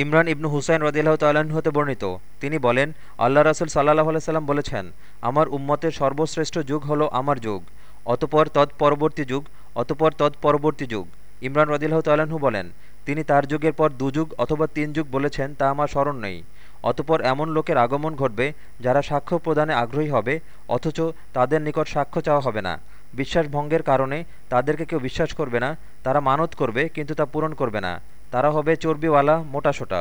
ইমরান ইবনু হুসাইন রদিল্লাহ তাল্লাহ্ন হতে বর্ণিত। তিনি বলেন, আল্লাহ রাসুল সাল্লাহ আলাইসাল্লাম বলেছেন, আমার উম্মতের সর্বশ্রেষ্ঠ যুগ হলো আমার যুগ, অতপর তৎ পরবর্তী যুগ, অতপর তৎ পরবর্তী যুগ। ইমরান রদিল্লাহ তাল্লাহ্ন বলেন, তিনি তার যুগের পর দুযুগ অথবা তিন যুগ বলেছেন তা আমার স্মরণ নেই। অতপর এমন লোকের আগমন ঘটবে যারা সাক্ষ্য প্রদানে আগ্রহী হবে, অথচ তাদের নিকট সাক্ষ্য চাওয়া হবে না। বিশ্বাস ভঙ্গের কারণে তাদেরকে কেউ বিশ্বাস করবে না, তারা মানত করবে, কিন্তু তা পূরণ করবে না। তারা হবে চর্বিওয়ালা মোটাসোটা